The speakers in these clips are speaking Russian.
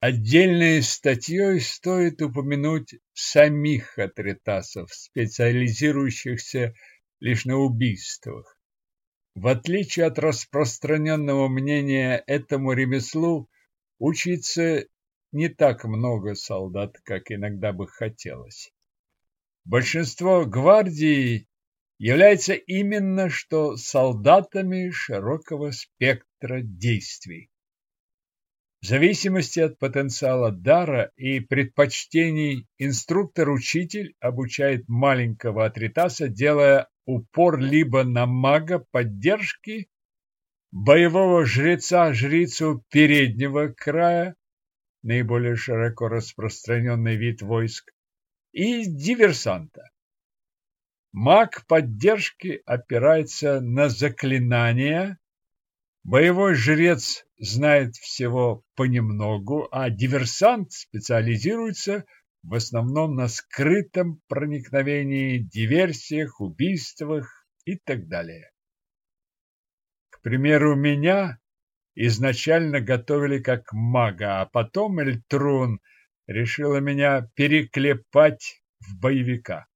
Отдельной статьей стоит упомянуть самих атритасов, специализирующихся лишь на убийствах. В отличие от распространенного мнения, этому ремеслу учиться не так много солдат, как иногда бы хотелось. Большинство гвардии является именно что солдатами широкого спектра действий. Зависимости от потенциала дара и предпочтений инструктор-учитель обучает маленького атритаса, делая упор либо на мага поддержки, боевого жреца-жрицу переднего края, наиболее широко распространенный вид войск, и диверсанта. Маг поддержки опирается на заклинания, боевой жрец знает всего понемногу, а диверсант специализируется в основном на скрытом проникновении, диверсиях, убийствах и так далее. К примеру, меня изначально готовили как мага, а потом Эльтрун решила меня переклепать в боевика.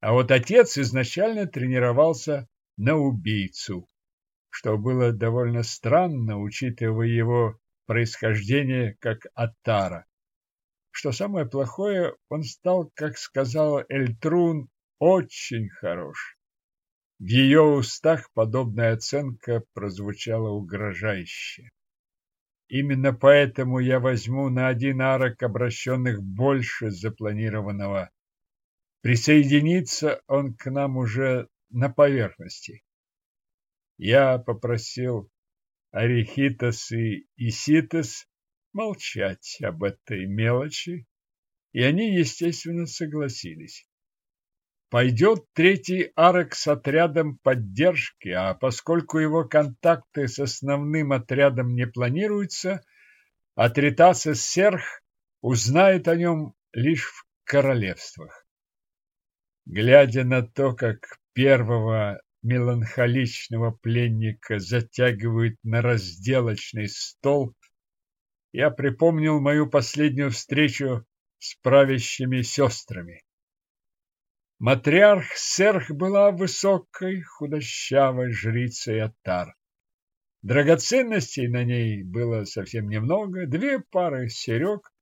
А вот отец изначально тренировался на убийцу, что было довольно странно, учитывая его происхождение как Атара. Что самое плохое, он стал, как сказала Эльтрун, очень хорош. В ее устах подобная оценка прозвучала угрожающе. Именно поэтому я возьму на один арок обращенных больше запланированного Присоединиться он к нам уже на поверхности. Я попросил Арихитас и Иситас молчать об этой мелочи, и они, естественно, согласились. Пойдет третий арок с отрядом поддержки, а поскольку его контакты с основным отрядом не планируются, Атритаса Серх узнает о нем лишь в королевствах. Глядя на то, как первого меланхоличного пленника затягивают на разделочный стол, я припомнил мою последнюю встречу с правящими сестрами. Матриарх Серх была высокой, худощавой жрицей Атар. Драгоценностей на ней было совсем немного, две пары серег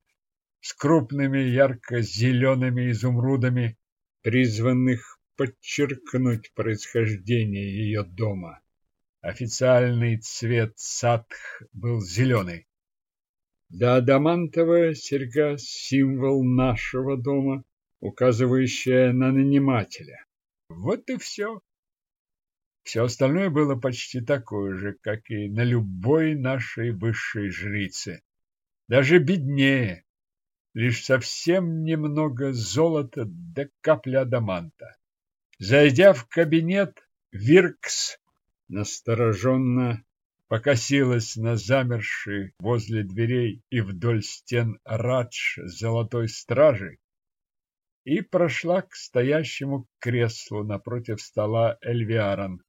с крупными ярко-зелеными изумрудами призванных подчеркнуть происхождение ее дома. Официальный цвет садх был зеленый. Да адамантовая серьга – символ нашего дома, указывающая на нанимателя. Вот и все. Все остальное было почти такое же, как и на любой нашей высшей жрице. Даже беднее лишь совсем немного золота да капля адаманта. Зайдя в кабинет, Виркс настороженно покосилась на замерший возле дверей и вдоль стен радж золотой стражи и прошла к стоящему креслу напротив стола Эльвиарон.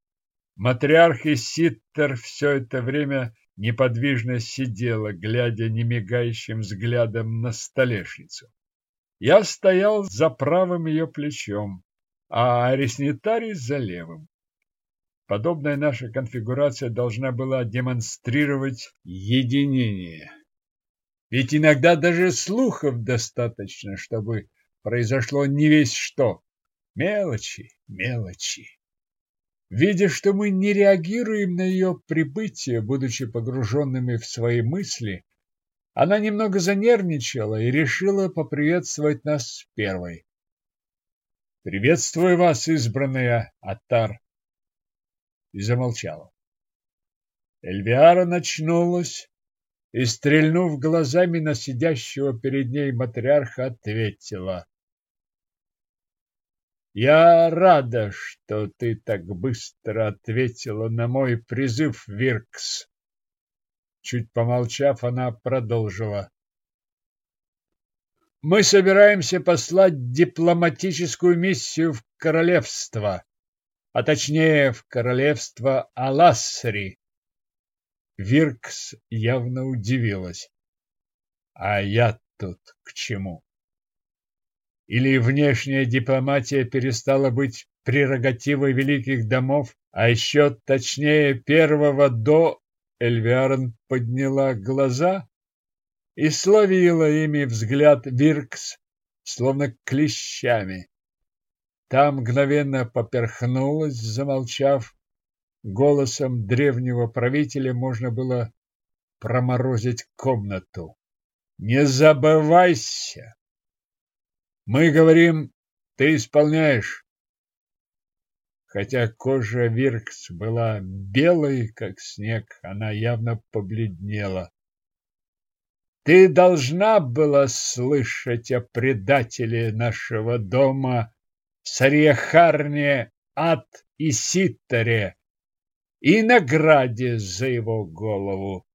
Матриарх и Ситтер все это время неподвижно сидела, глядя немигающим взглядом на столешницу. Я стоял за правым ее плечом, а Ареснитарий за левым. Подобная наша конфигурация должна была демонстрировать единение. Ведь иногда даже слухов достаточно, чтобы произошло не весь что. Мелочи, мелочи. Видя, что мы не реагируем на ее прибытие, будучи погруженными в свои мысли, она немного занервничала и решила поприветствовать нас первой. «Приветствую вас, избранная Атар!» И замолчала. Эльвиара начнулась и, стрельнув глазами на сидящего перед ней матриарха, ответила. Я рада, что ты так быстро ответила на мой призыв, Виркс. Чуть помолчав, она продолжила. Мы собираемся послать дипломатическую миссию в королевство, а точнее в королевство Алассри. Виркс явно удивилась. А я тут к чему? Или внешняя дипломатия перестала быть прерогативой великих домов, а еще точнее первого до Эльвиарн подняла глаза и словила ими взгляд Виркс, словно клещами. Та мгновенно поперхнулась, замолчав. Голосом древнего правителя можно было проморозить комнату. Не забывайся. Мы говорим, ты исполняешь. Хотя кожа Виркс была белой, как снег, она явно побледнела. Ты должна была слышать о предателе нашего дома, Сарьяхарне Ад и Ситаре, и награде за его голову.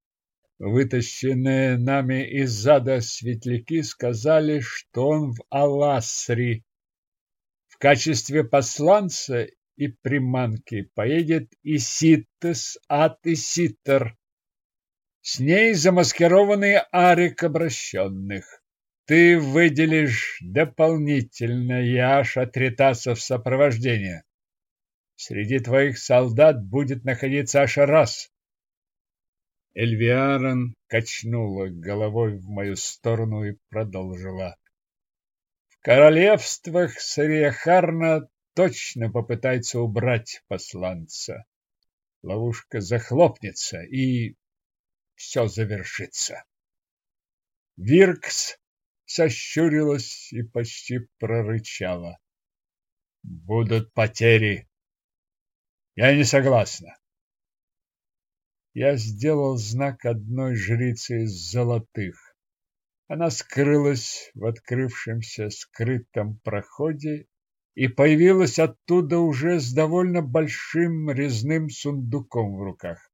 Вытащенные нами из зада светляки сказали, что он в Аласри. В качестве посланца и приманки поедет и Ситтес, Ат и Ситер. С ней замаскированный арик обращенных. Ты выделишь дополнительно яш от ритасов сопровождения. Среди твоих солдат будет находиться аж раз. Эльвиарон качнула головой в мою сторону и продолжила. В королевствах Сариахарна точно попытается убрать посланца. Ловушка захлопнется, и все завершится. Виркс сощурилась и почти прорычала. Будут потери. Я не согласна. Я сделал знак одной жрицы из золотых. Она скрылась в открывшемся скрытом проходе и появилась оттуда уже с довольно большим резным сундуком в руках.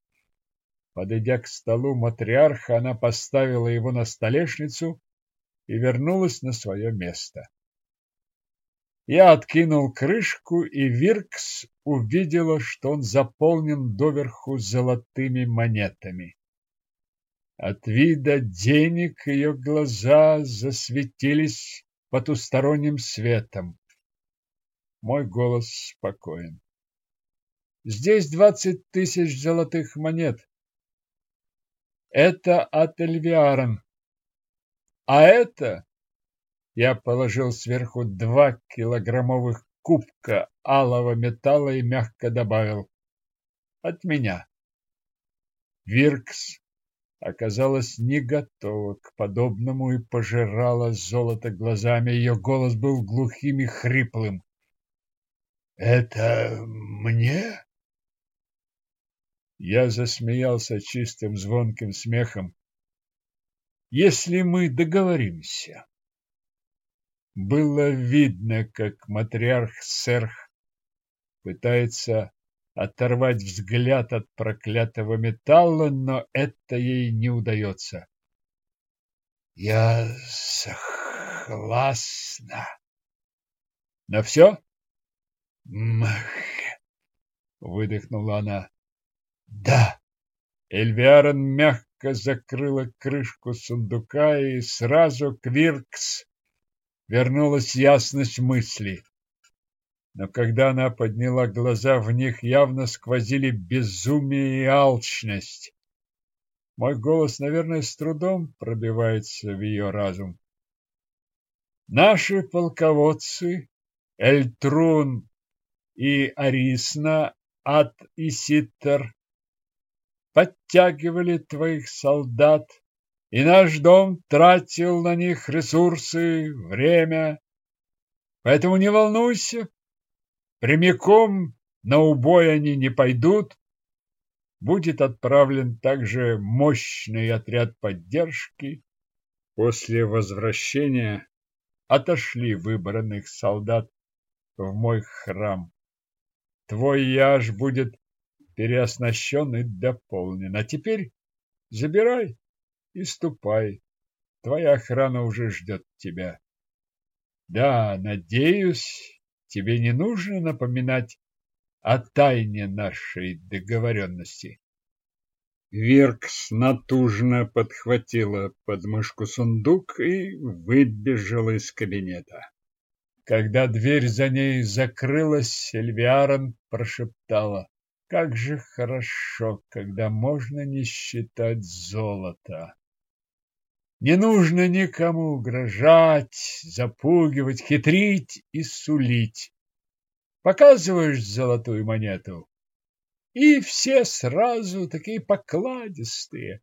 Подойдя к столу матриарха, она поставила его на столешницу и вернулась на свое место. Я откинул крышку, и Виркс увидела, что он заполнен доверху золотыми монетами. От вида денег ее глаза засветились потусторонним светом. Мой голос спокоен. Здесь двадцать тысяч золотых монет. Это от Эльвиарон. А это я положил сверху два килограммовых кубка алого металла и мягко добавил «От меня». Виркс оказалась не готова к подобному и пожирала золото глазами. Ее голос был глухим и хриплым. «Это мне?» Я засмеялся чистым звонким смехом. «Если мы договоримся». Было видно, как матриарх Серх пытается оторвать взгляд от проклятого металла, но это ей не удается. Я согласна. На все? Мах! Выдохнула она. Да. Эльвиарон мягко закрыла крышку сундука и сразу Квиркс вернулась ясность мысли. Но когда она подняла глаза, в них явно сквозили безумие и алчность. Мой голос, наверное, с трудом пробивается в ее разум. Наши полководцы, Эльтрун и Арисна, Ад и подтягивали твоих солдат и наш дом тратил на них ресурсы, время. Поэтому не волнуйся, прямиком на убой они не пойдут. Будет отправлен также мощный отряд поддержки. После возвращения отошли выбранных солдат в мой храм. Твой яж будет переоснащен и дополнен. А теперь забирай и ступай. Твоя охрана уже ждет тебя. Да, надеюсь, тебе не нужно напоминать о тайне нашей договоренности. Виркс натужно подхватила подмышку сундук и выбежала из кабинета. Когда дверь за ней закрылась, Эльвиарон прошептала. Как же хорошо, когда можно не считать золото. Не нужно никому угрожать, запугивать, хитрить и сулить. Показываешь золотую монету, и все сразу такие покладистые.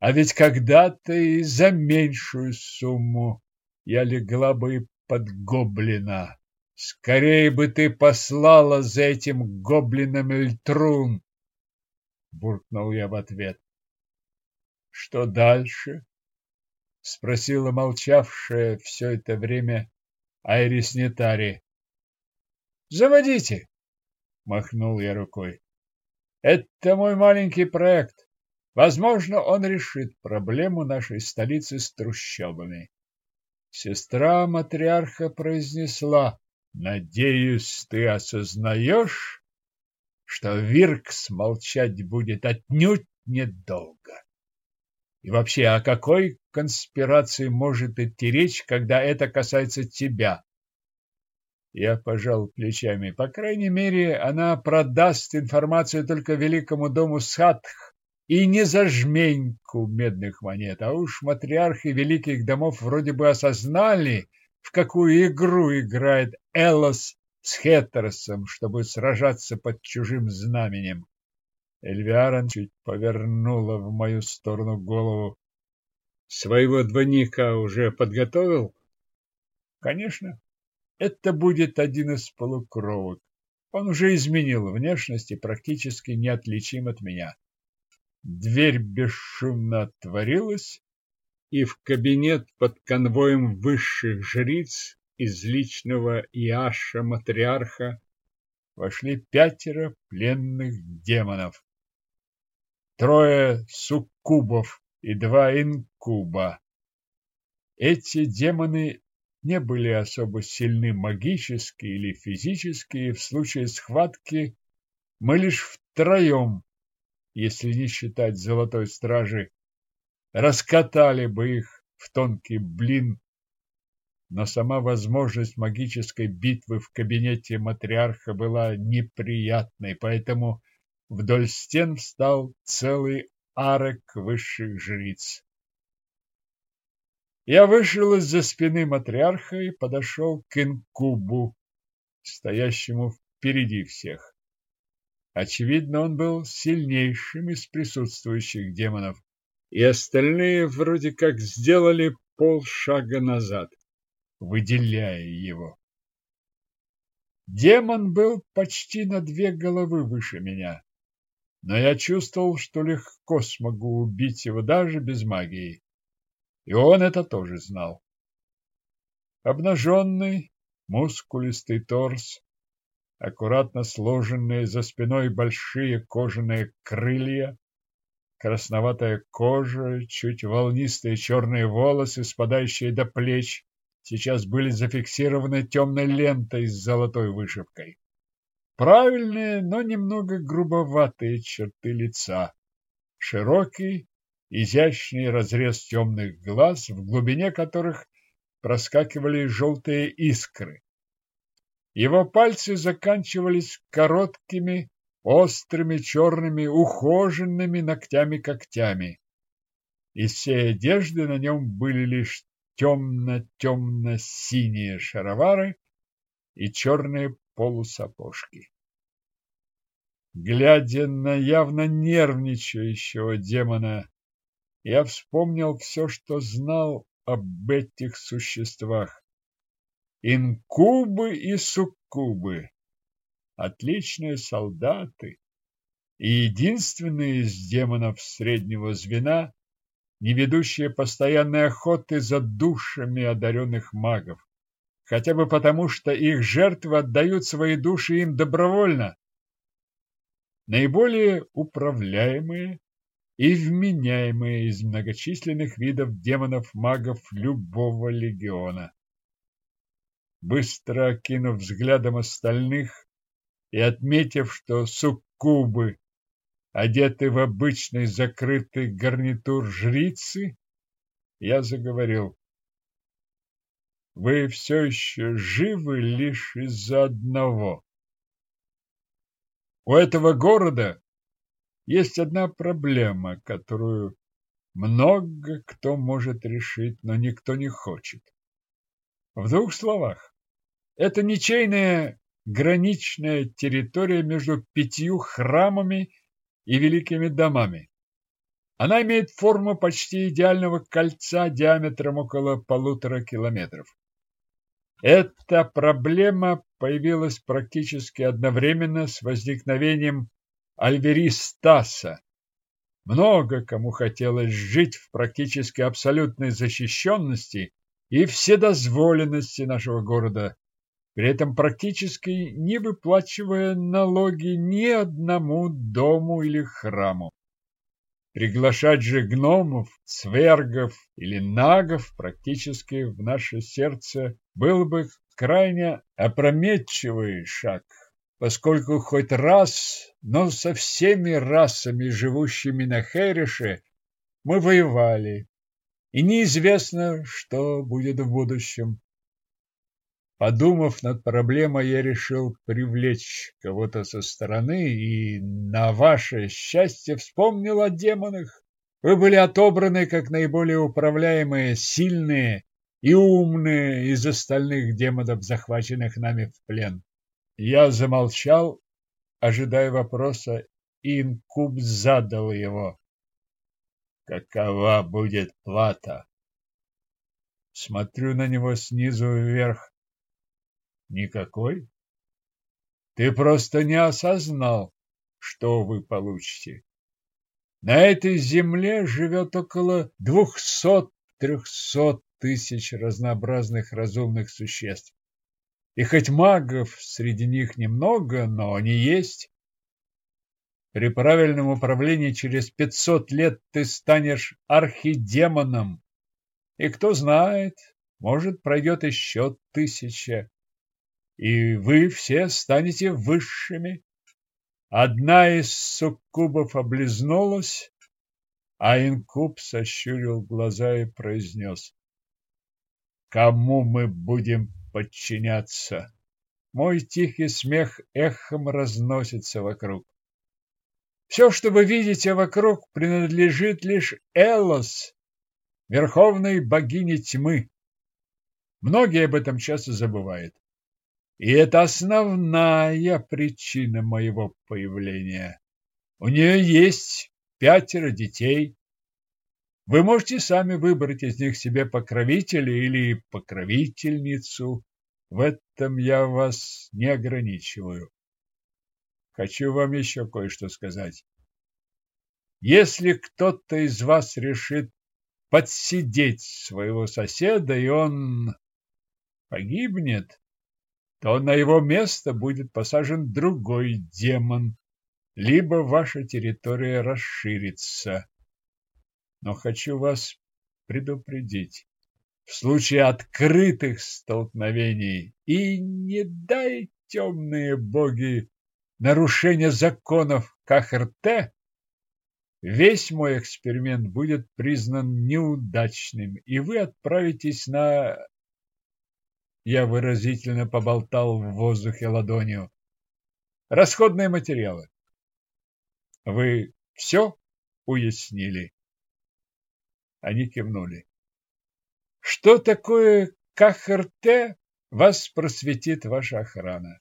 А ведь когда-то и за меньшую сумму я легла бы под гоблина. Скорее бы ты послала за этим гоблином Эльтрун, буркнул я в ответ. Что дальше? спросила молчавшая все это время Айрис Нетари. Заводите, махнул я рукой. Это мой маленький проект. Возможно, он решит проблему нашей столицы с трущобами. Сестра матриарха произнесла, «Надеюсь, ты осознаешь, что Виркс молчать будет отнюдь недолго. И вообще, о какой конспирации может идти речь, когда это касается тебя? Я пожал плечами. По крайней мере, она продаст информацию только великому дому Садх и не за жменьку медных монет. А уж матриархи великих домов вроде бы осознали, в какую игру играет Элос с Хеттерсом, чтобы сражаться под чужим знаменем. Эльвиарон чуть повернула в мою сторону голову. Своего двойника уже подготовил? Конечно. Это будет один из полукровок. Он уже изменил внешность и практически неотличим от меня. Дверь бесшумно отворилась, и в кабинет под конвоем высших жриц из личного Иаша матриарха вошли пятеро пленных демонов. Трое суккубов и два инкуба. Эти демоны не были особо сильны магически или физически, и в случае схватки мы лишь втроем, если не считать золотой стражи, раскатали бы их в тонкий блин, но сама возможность магической битвы в кабинете матриарха была неприятной, поэтому вдоль стен встал целый арок высших жриц. Я вышел из-за спины матриарха и подошел к инкубу, стоящему впереди всех. Очевидно, он был сильнейшим из присутствующих демонов, и остальные вроде как сделали полшага назад, выделяя его. Демон был почти на две головы выше меня, но я чувствовал, что легко смогу убить его даже без магии. И он это тоже знал. Обнаженный, мускулистый торс, аккуратно сложенные за спиной большие кожаные крылья, красноватая кожа, чуть волнистые черные волосы, спадающие до плеч, сейчас были зафиксированы темной лентой с золотой вышивкой. Правильные, но немного грубоватые черты лица, широкий, изящный разрез темных глаз, в глубине которых проскакивали желтые искры. Его пальцы заканчивались короткими, острыми, черными, ухоженными ногтями-когтями. Из всей одежды на нем были лишь темно-темно-синие шаровары и черные полусапожки. Глядя на явно нервничающего демона, я вспомнил все, что знал об этих существах. Инкубы и суккубы. Отличные солдаты. И единственные из демонов среднего звена, не ведущие постоянной охоты за душами одаренных магов. Хотя бы потому, что их жертвы отдают свои души им добровольно. Наиболее управляемые и вменяемые из многочисленных видов демонов-магов любого легиона. Быстро окинув взглядом остальных и отметив, что суккубы одеты в обычный закрытый гарнитур жрицы, я заговорил. Вы все еще живы лишь из-за одного. У этого города есть одна проблема, которую много кто может решить, но никто не хочет. В двух словах, это ничейная граничная территория между пятью храмами и великими домами. Она имеет форму почти идеального кольца диаметром около полутора километров. Эта проблема появилась практически одновременно с возникновением Альверистаса. Много кому хотелось жить в практически абсолютной защищенности и вседозволенности нашего города, при этом практически не выплачивая налоги ни одному дому или храму. Приглашать же гномов, свергов или нагов практически в наше сердце был бы крайне опрометчивый шаг, поскольку хоть раз, но со всеми расами, живущими на Херише, мы воевали, и неизвестно, что будет в будущем. Подумав над проблемой, я решил привлечь кого-то со стороны и, на ваше счастье, вспомнил о демонах. Вы были отобраны как наиболее управляемые, сильные и умные из остальных демонов, захваченных нами в плен. Я замолчал, ожидая вопроса, и инкуб задал его. Какова будет плата? Смотрю на него снизу вверх. Никакой? Ты просто не осознал, что вы получите. На этой земле живет около двухсот-трехсот тысяч разнообразных разумных существ. И хоть магов среди них немного, но они есть. При правильном управлении через пятьсот лет ты станешь архидемоном. И кто знает, может, пройдет еще тысяча и вы все станете высшими. Одна из суккубов облизнулась, а инкуб сощурил глаза и произнес. Кому мы будем подчиняться? Мой тихий смех эхом разносится вокруг. Все, что вы видите вокруг, принадлежит лишь Элос, верховной богине тьмы. Многие об этом часто забывают. И это основная причина моего появления. У нее есть пятеро детей. Вы можете сами выбрать из них себе покровителя или покровительницу. В этом я вас не ограничиваю. Хочу вам еще кое-что сказать. Если кто-то из вас решит подсидеть своего соседа, и он погибнет, то на его место будет посажен другой демон, либо ваша территория расширится. Но хочу вас предупредить. В случае открытых столкновений и не дай темные боги нарушения законов КХРТ, весь мой эксперимент будет признан неудачным, и вы отправитесь на я выразительно поболтал в воздухе ладонью. Расходные материалы. Вы все уяснили? Они кивнули. Что такое КХРТ, вас просветит ваша охрана.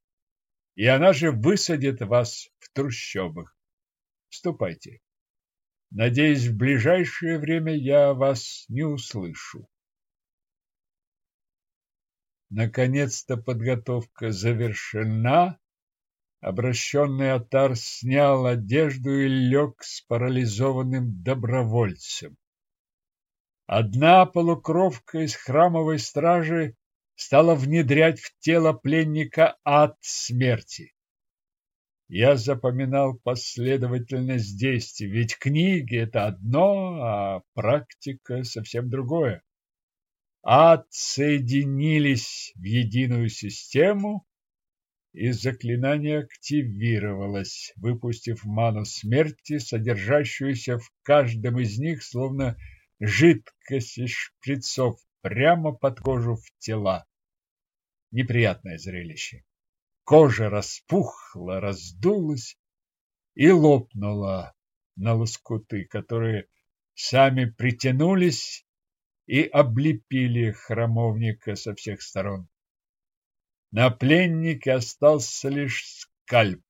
И она же высадит вас в трущобах. Ступайте. Надеюсь, в ближайшее время я вас не услышу. Наконец-то подготовка завершена. Обращенный Атар снял одежду и лег с парализованным добровольцем. Одна полукровка из храмовой стражи стала внедрять в тело пленника ад смерти. Я запоминал последовательность действий, ведь книги — это одно, а практика — совсем другое отсоединились в единую систему, и заклинание активировалось, выпустив ману смерти, содержащуюся в каждом из них, словно жидкость из шприцов, прямо под кожу в тела. Неприятное зрелище. Кожа распухла, раздулась и лопнула на лоскуты, которые сами притянулись и облепили храмовника со всех сторон. На пленнике остался лишь скальп.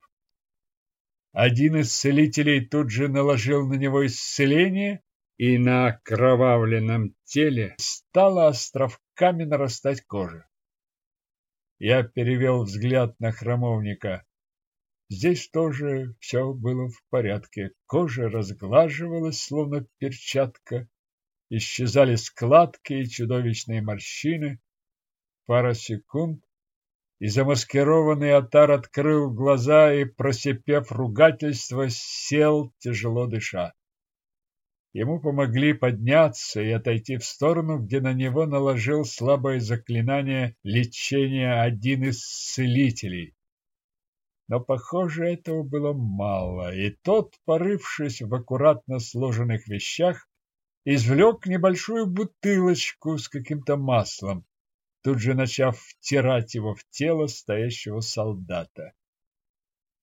Один из целителей тут же наложил на него исцеление, и на окровавленном теле стала островками нарастать кожа. Я перевел взгляд на храмовника. Здесь тоже все было в порядке. Кожа разглаживалась, словно перчатка. Исчезали складки и чудовищные морщины. Пара секунд, и замаскированный Атар открыл глаза и, просипев ругательство, сел, тяжело дыша. Ему помогли подняться и отойти в сторону, где на него наложил слабое заклинание лечения один из целителей. Но, похоже, этого было мало, и тот, порывшись в аккуратно сложенных вещах, извлек небольшую бутылочку с каким-то маслом, тут же начав втирать его в тело стоящего солдата.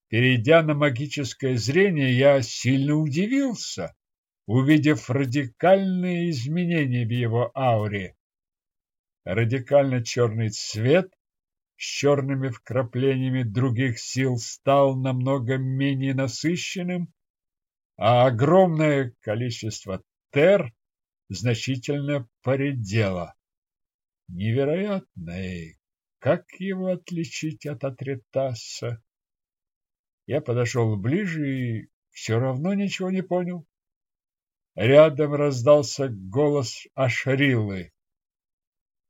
Перейдя на магическое зрение, я сильно удивился, увидев радикальные изменения в его ауре. Радикально черный цвет с черными вкраплениями других сил стал намного менее насыщенным, а огромное количество тер значительно поредело. Невероятно, и как его отличить от Атритаса? Я подошел ближе и все равно ничего не понял. Рядом раздался голос Ашрилы.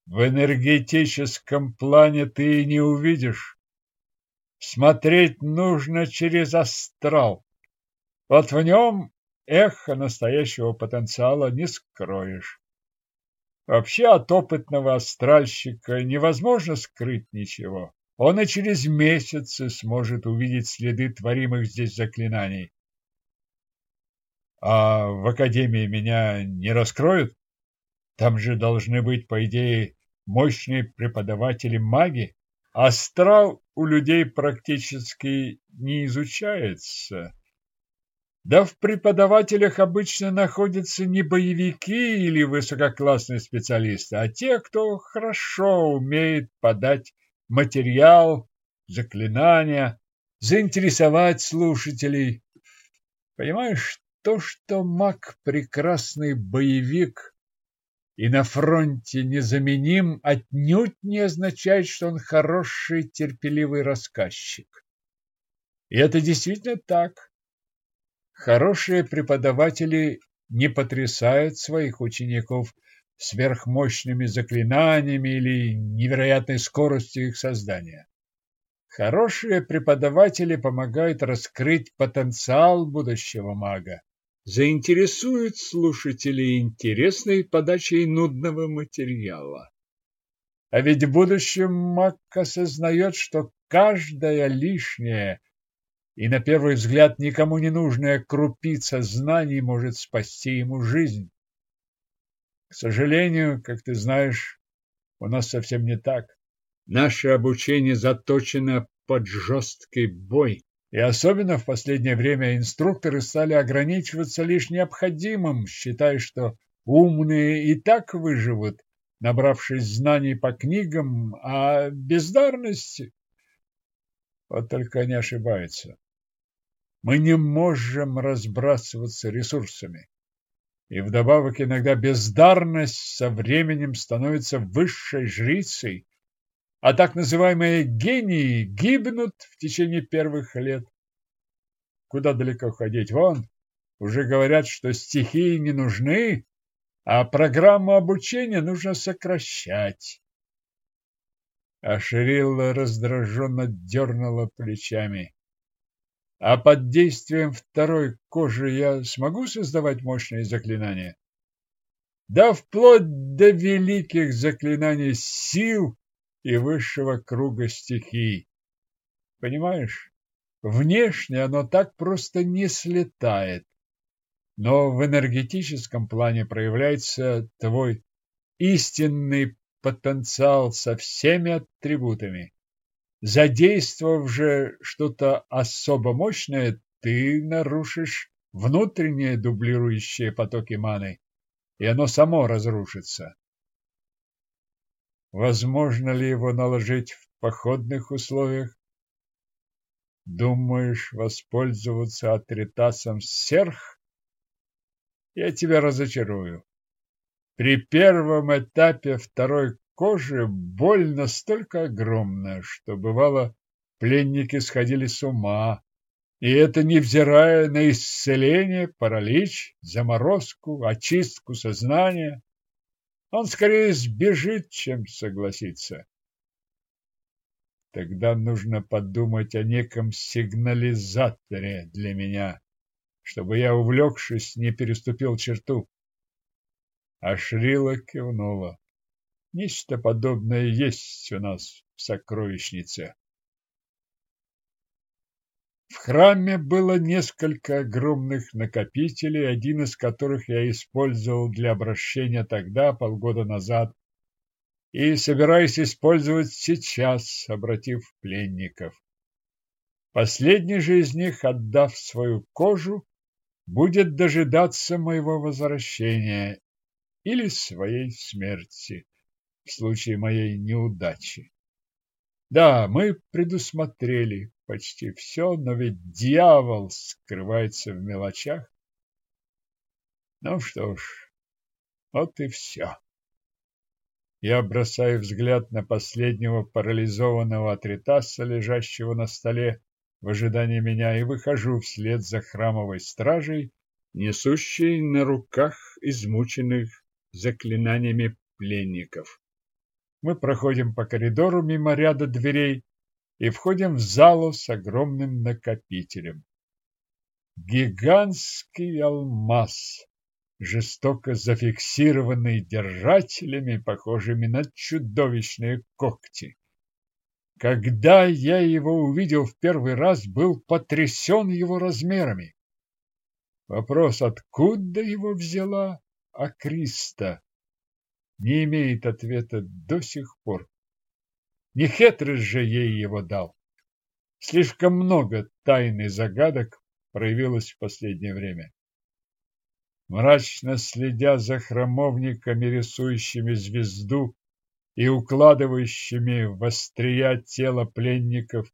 В энергетическом плане ты не увидишь. Смотреть нужно через астрал. Вот в нем эхо настоящего потенциала не скроешь. Вообще от опытного астральщика невозможно скрыть ничего. Он и через месяцы сможет увидеть следы творимых здесь заклинаний. А в академии меня не раскроют? Там же должны быть, по идее, мощные преподаватели маги. Астрал у людей практически не изучается. Да в преподавателях обычно находятся не боевики или высококлассные специалисты, а те, кто хорошо умеет подать материал, заклинания, заинтересовать слушателей. Понимаешь, то, что маг прекрасный боевик и на фронте незаменим, отнюдь не означает, что он хороший терпеливый рассказчик. И это действительно так. Хорошие преподаватели не потрясают своих учеников сверхмощными заклинаниями или невероятной скоростью их создания. Хорошие преподаватели помогают раскрыть потенциал будущего мага заинтересует слушателей интересной подачей нудного материала. А ведь в будущем маг осознает, что каждая лишняя и, на первый взгляд, никому не нужная крупица знаний может спасти ему жизнь. К сожалению, как ты знаешь, у нас совсем не так. Наше обучение заточено под жесткий бой. И особенно в последнее время инструкторы стали ограничиваться лишь необходимым, считая, что умные и так выживут, набравшись знаний по книгам, а бездарность... Вот только они ошибаются. Мы не можем разбрасываться ресурсами. И вдобавок иногда бездарность со временем становится высшей жрицей, а так называемые гении гибнут в течение первых лет. Куда далеко ходить? Вон, уже говорят, что стихии не нужны, а программу обучения нужно сокращать. А Ширилла раздраженно дернула плечами. А под действием второй кожи я смогу создавать мощные заклинания? Да вплоть до великих заклинаний сил и высшего круга стихий. понимаешь? Внешне оно так просто не слетает. Но в энергетическом плане проявляется твой истинный потенциал со всеми атрибутами. Задействовав же что-то особо мощное, ты нарушишь внутренние дублирующие потоки маны, и оно само разрушится. Возможно ли его наложить в походных условиях? Думаешь воспользоваться атритасом сверх? Я тебя разочарую. При первом этапе второй кожи боль настолько огромная, что бывало пленники сходили с ума, и это невзирая на исцеление, паралич, заморозку, очистку сознания. Он скорее сбежит, чем согласится. Тогда нужно подумать о неком сигнализаторе для меня, чтобы я, увлекшись, не переступил черту. А Шрила кивнула. Нечто подобное есть у нас в сокровищнице. В храме было несколько огромных накопителей, один из которых я использовал для обращения тогда, полгода назад, и собираюсь использовать сейчас, обратив пленников. Последний же из них, отдав свою кожу, будет дожидаться моего возвращения или своей смерти в случае моей неудачи. Да, мы предусмотрели почти все, но ведь дьявол скрывается в мелочах. Ну что ж, вот и все. Я бросаю взгляд на последнего парализованного атритаса, лежащего на столе в ожидании меня, и выхожу вслед за храмовой стражей, несущей на руках измученных заклинаниями пленников. Мы проходим по коридору мимо ряда дверей и входим в залу с огромным накопителем. Гигантский алмаз, жестоко зафиксированный держателями, похожими на чудовищные когти. Когда я его увидел в первый раз, был потрясен его размерами. Вопрос, откуда его взяла Акриста, не имеет ответа до сих пор. Не Хетрис же ей его дал. Слишком много тайн загадок проявилось в последнее время. Мрачно следя за храмовниками, рисующими звезду и укладывающими в острия тела пленников,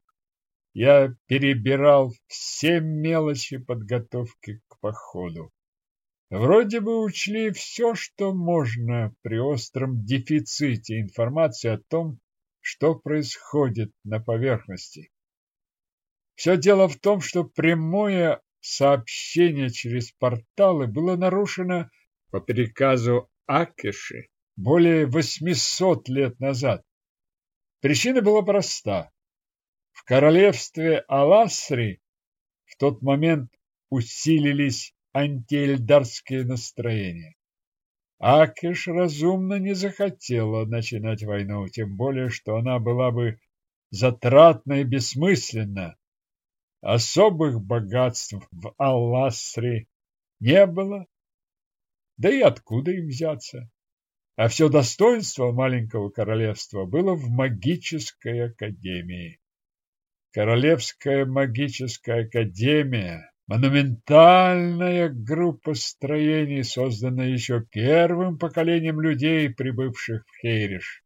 я перебирал все мелочи подготовки к походу. Вроде бы учли все, что можно при остром дефиците информации о том, что происходит на поверхности. Все дело в том, что прямое сообщение через порталы было нарушено по приказу Акеши более 800 лет назад. Причина была проста. В королевстве Аласри в тот момент усилились антиэльдарские настроения. Акиш разумно не захотела начинать войну, тем более, что она была бы затратна и бессмысленна. Особых богатств в Алласре не было, да и откуда им взяться? А все достоинство маленького королевства было в магической академии. Королевская магическая академия Монументальная группа строений, созданная еще первым поколением людей, прибывших в Хейриш.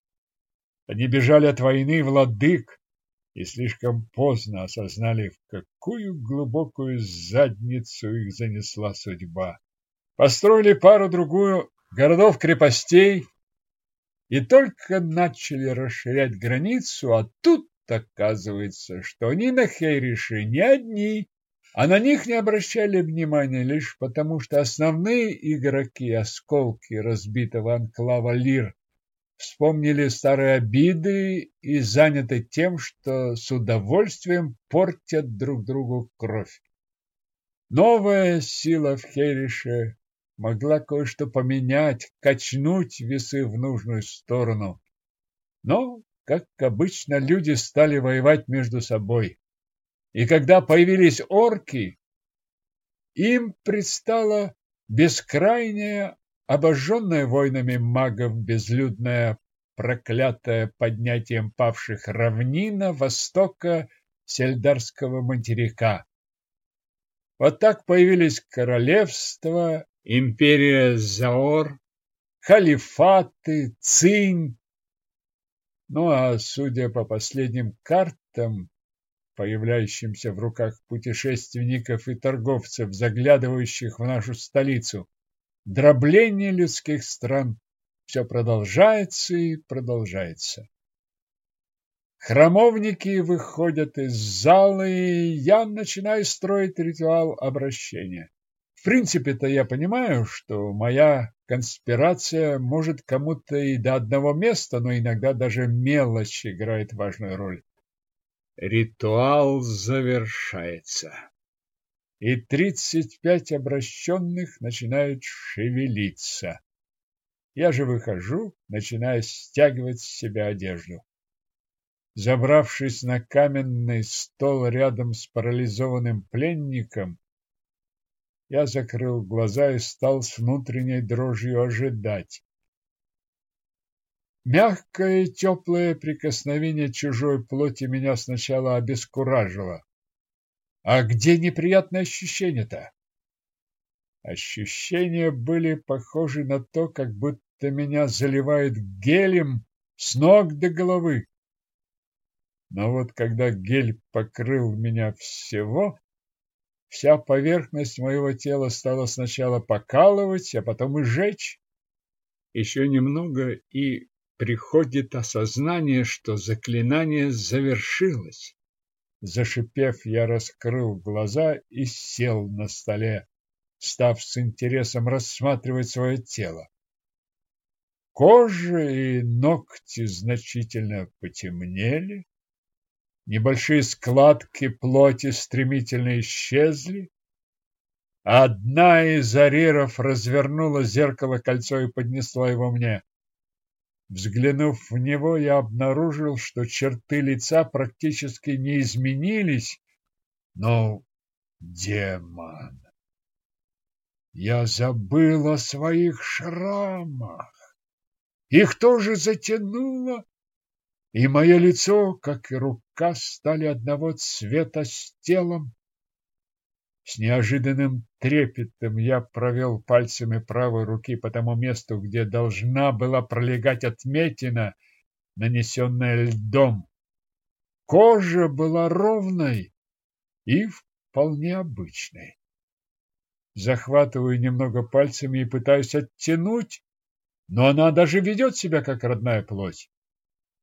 Они бежали от войны владык и слишком поздно осознали, в какую глубокую задницу их занесла судьба. Построили пару-другую городов-крепостей и только начали расширять границу, а тут оказывается, что они на Хейрише не одни, а на них не обращали внимания лишь потому, что основные игроки осколки разбитого анклава Лир вспомнили старые обиды и заняты тем, что с удовольствием портят друг другу кровь. Новая сила в Херише могла кое-что поменять, качнуть весы в нужную сторону. Но, как обычно, люди стали воевать между собой. И когда появились орки, им предстала бескрайняя, обожженная войнами магов безлюдная, проклятая поднятием павших равнина востока Сельдарского материка. Вот так появились королевства, империя Заор, халифаты, Цинь. Ну а судя по последним картам, появляющимся в руках путешественников и торговцев, заглядывающих в нашу столицу, дробление людских стран все продолжается и продолжается. Храмовники выходят из зала, и я начинаю строить ритуал обращения. В принципе-то я понимаю, что моя конспирация может кому-то и до одного места, но иногда даже мелочь играет важную роль. Ритуал завершается. И тридцать пять обращенных начинают шевелиться. Я же выхожу, начиная стягивать с себя одежду. Забравшись на каменный стол рядом с парализованным пленником, я закрыл глаза и стал с внутренней дрожью ожидать. Мягкое теплое прикосновение чужой плоти меня сначала обескуражило. А где неприятные ощущения-то? Ощущения были похожи на то, как будто меня заливают гелем с ног до головы. Но вот когда гель покрыл меня всего, вся поверхность моего тела стала сначала покалывать, а потом и жечь. Еще немного, и приходит осознание, что заклинание завершилось. Зашипев, я раскрыл глаза и сел на столе, став с интересом рассматривать свое тело. Кожа и ногти значительно потемнели, Небольшие складки плоти стремительно исчезли. Одна из ариров развернула зеркало кольцо и поднесла его мне. Взглянув в него, я обнаружил, что черты лица практически не изменились, но демон. Я забыл о своих шрамах. Их тоже затянуло и мое лицо, как и рука, стали одного цвета с телом. С неожиданным трепетом я провел пальцами правой руки по тому месту, где должна была пролегать отметина, нанесенная льдом. Кожа была ровной и вполне обычной. Захватываю немного пальцами и пытаюсь оттянуть, но она даже ведет себя как родная плоть.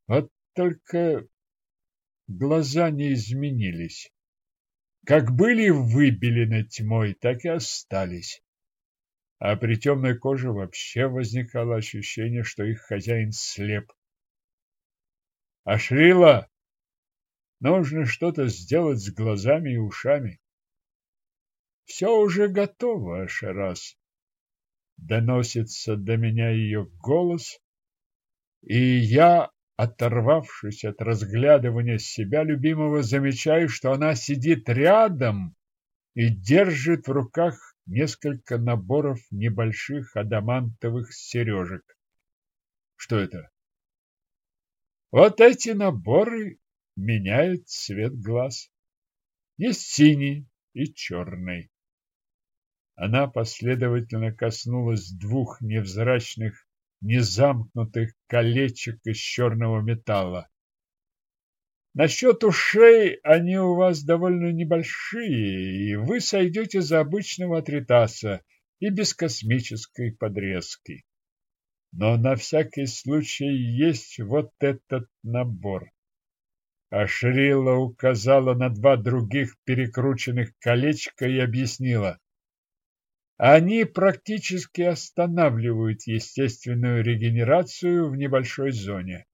Вот только глаза не изменились. Как были выбелены тьмой, так и остались. А при темной коже вообще возникало ощущение, что их хозяин слеп. Ашрила, нужно что-то сделать с глазами и ушами. Все уже готово, Ашарас. Доносится до меня ее голос, и я Оторвавшись от разглядывания себя любимого, замечаю, что она сидит рядом и держит в руках несколько наборов небольших адамантовых сережек. Что это? Вот эти наборы меняют цвет глаз. Есть синий и черный. Она последовательно коснулась двух невзрачных незамкнутых колечек из черного металла. Насчет ушей они у вас довольно небольшие, и вы сойдете за обычного атритаса и без космической подрезки. Но на всякий случай есть вот этот набор. Ашрила указала на два других перекрученных колечка и объяснила. Они практически останавливают естественную регенерацию в небольшой зоне.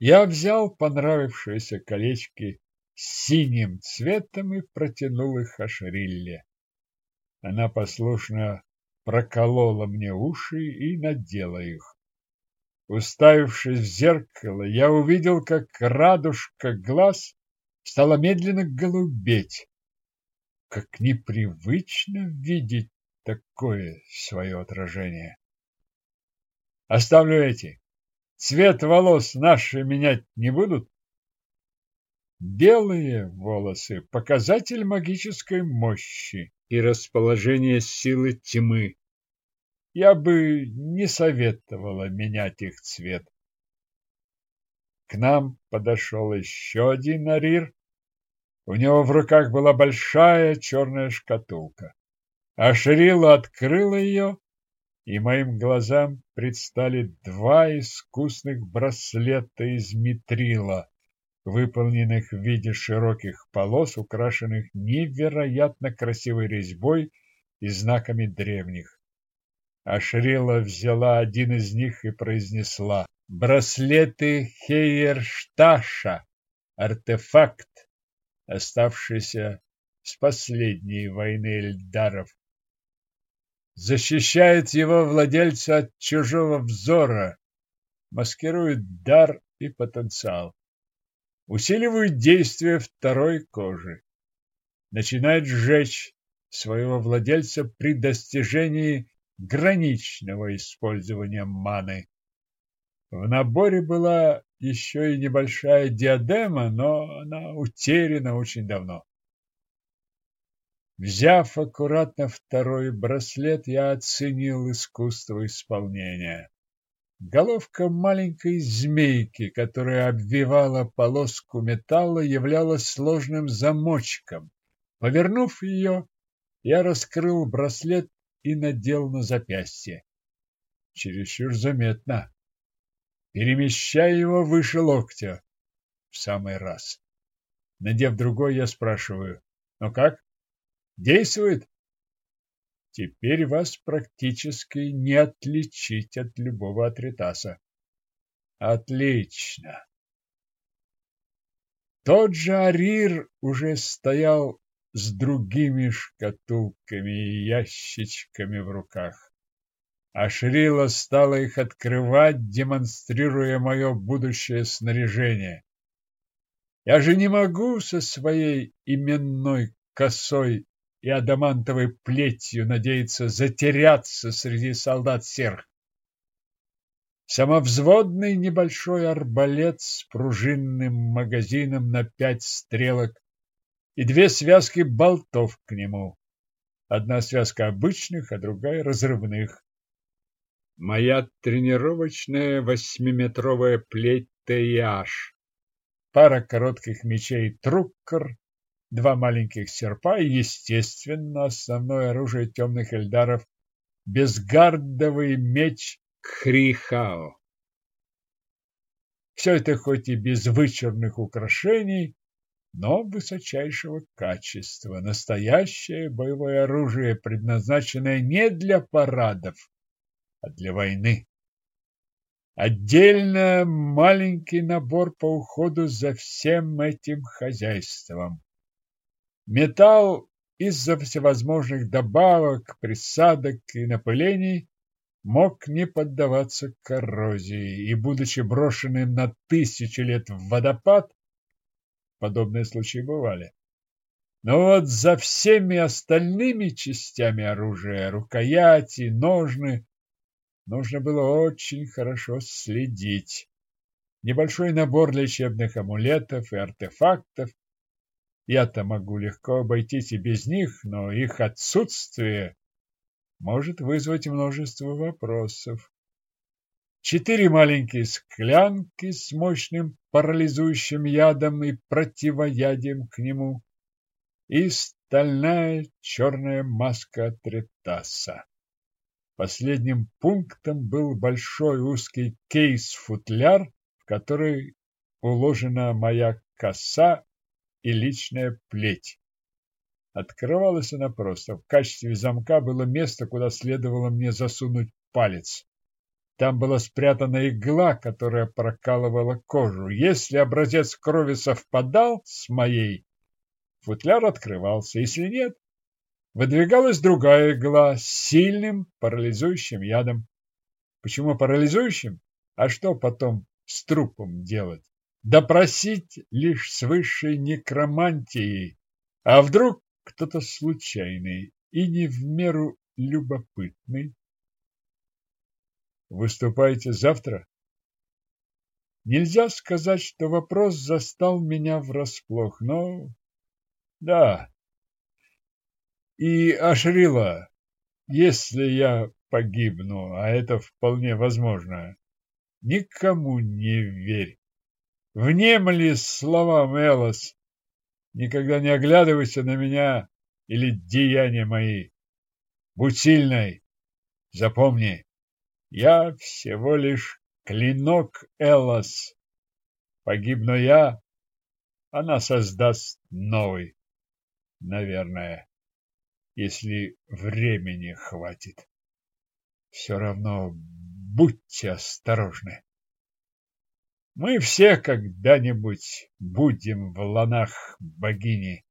Я взял понравившиеся колечки с синим цветом и протянул их Ашрилле. Она послушно проколола мне уши и надела их. Уставившись в зеркало, я увидел, как радужка глаз стала медленно голубеть. Как непривычно видеть такое свое отражение. Оставлю эти. Цвет волос наши менять не будут? Белые волосы – показатель магической мощи и расположения силы тьмы. Я бы не советовала менять их цвет. К нам подошел еще один арир. У него в руках была большая черная шкатулка. Ашрила открыла ее, и моим глазам предстали два искусных браслета из митрила выполненных в виде широких полос, украшенных невероятно красивой резьбой и знаками древних. Ашрила взяла один из них и произнесла «Браслеты Хейершташа, артефакт, оставшийся с последней войны эльдаров. Защищает его владельца от чужого взора, маскирует дар и потенциал усиливают действие второй кожи, начинает сжечь своего владельца при достижении граничного использования маны. В наборе была еще и небольшая диадема, но она утеряна очень давно. Взяв аккуратно второй браслет, я оценил искусство исполнения. Головка маленькой змейки, которая обвивала полоску металла, являлась сложным замочком. Повернув ее, я раскрыл браслет и надел на запястье. Чересчур заметно. Перемещая его выше локтя. В самый раз. Надев другой, я спрашиваю. Ну как? Действует? Теперь вас практически не отличить от любого атритаса. Отлично. Тот же Арир уже стоял с другими шкатулками и ящичками в руках. А Шрила стала их открывать, демонстрируя мое будущее снаряжение. Я же не могу со своей именной косой и адамантовой плетью надеется затеряться среди солдат серх. Самовзводный небольшой арбалет с пружинным магазином на пять стрелок и две связки болтов к нему. Одна связка обычных, а другая разрывных. Моя тренировочная восьмиметровая плеть Таяж. Пара коротких мечей Труккер два маленьких серпа и, естественно, основное оружие темных эльдаров – безгардовый меч Хрихао. Все это хоть и без вычурных украшений, но высочайшего качества. Настоящее боевое оружие, предназначенное не для парадов, а для войны. Отдельно маленький набор по уходу за всем этим хозяйством. Металл из-за всевозможных добавок, присадок и напылений мог не поддаваться коррозии и, будучи брошенным на тысячи лет в водопад, подобные случаи бывали. Но вот за всеми остальными частями оружия, рукояти, ножны, нужно было очень хорошо следить. Небольшой набор лечебных амулетов и артефактов, я-то могу легко обойтись и без них, но их отсутствие может вызвать множество вопросов. Четыре маленькие склянки с мощным парализующим ядом и противоядием к нему и стальная черная маска Третаса. Последним пунктом был большой узкий кейс-футляр, в который уложена моя коса и личная плеть. Открывалась она просто. В качестве замка было место, куда следовало мне засунуть палец. Там была спрятана игла, которая прокалывала кожу. Если образец крови совпадал с моей, футляр открывался. Если нет, выдвигалась другая игла с сильным парализующим ядом. Почему парализующим? А что потом с трупом делать? Допросить лишь с высшей некромантией, а вдруг кто-то случайный и не в меру любопытный. Выступаете завтра? Нельзя сказать, что вопрос застал меня врасплох, но... Да. И Ашрила, если я погибну, а это вполне возможно, никому не верь. Внемли словам Элос. Никогда не оглядывайся на меня или деяния мои. Будь сильной. Запомни, я всего лишь клинок Элос. Погибну я, она создаст новый. Наверное, если времени хватит. Все равно будьте осторожны. Мы все когда-нибудь будем в ланах богини.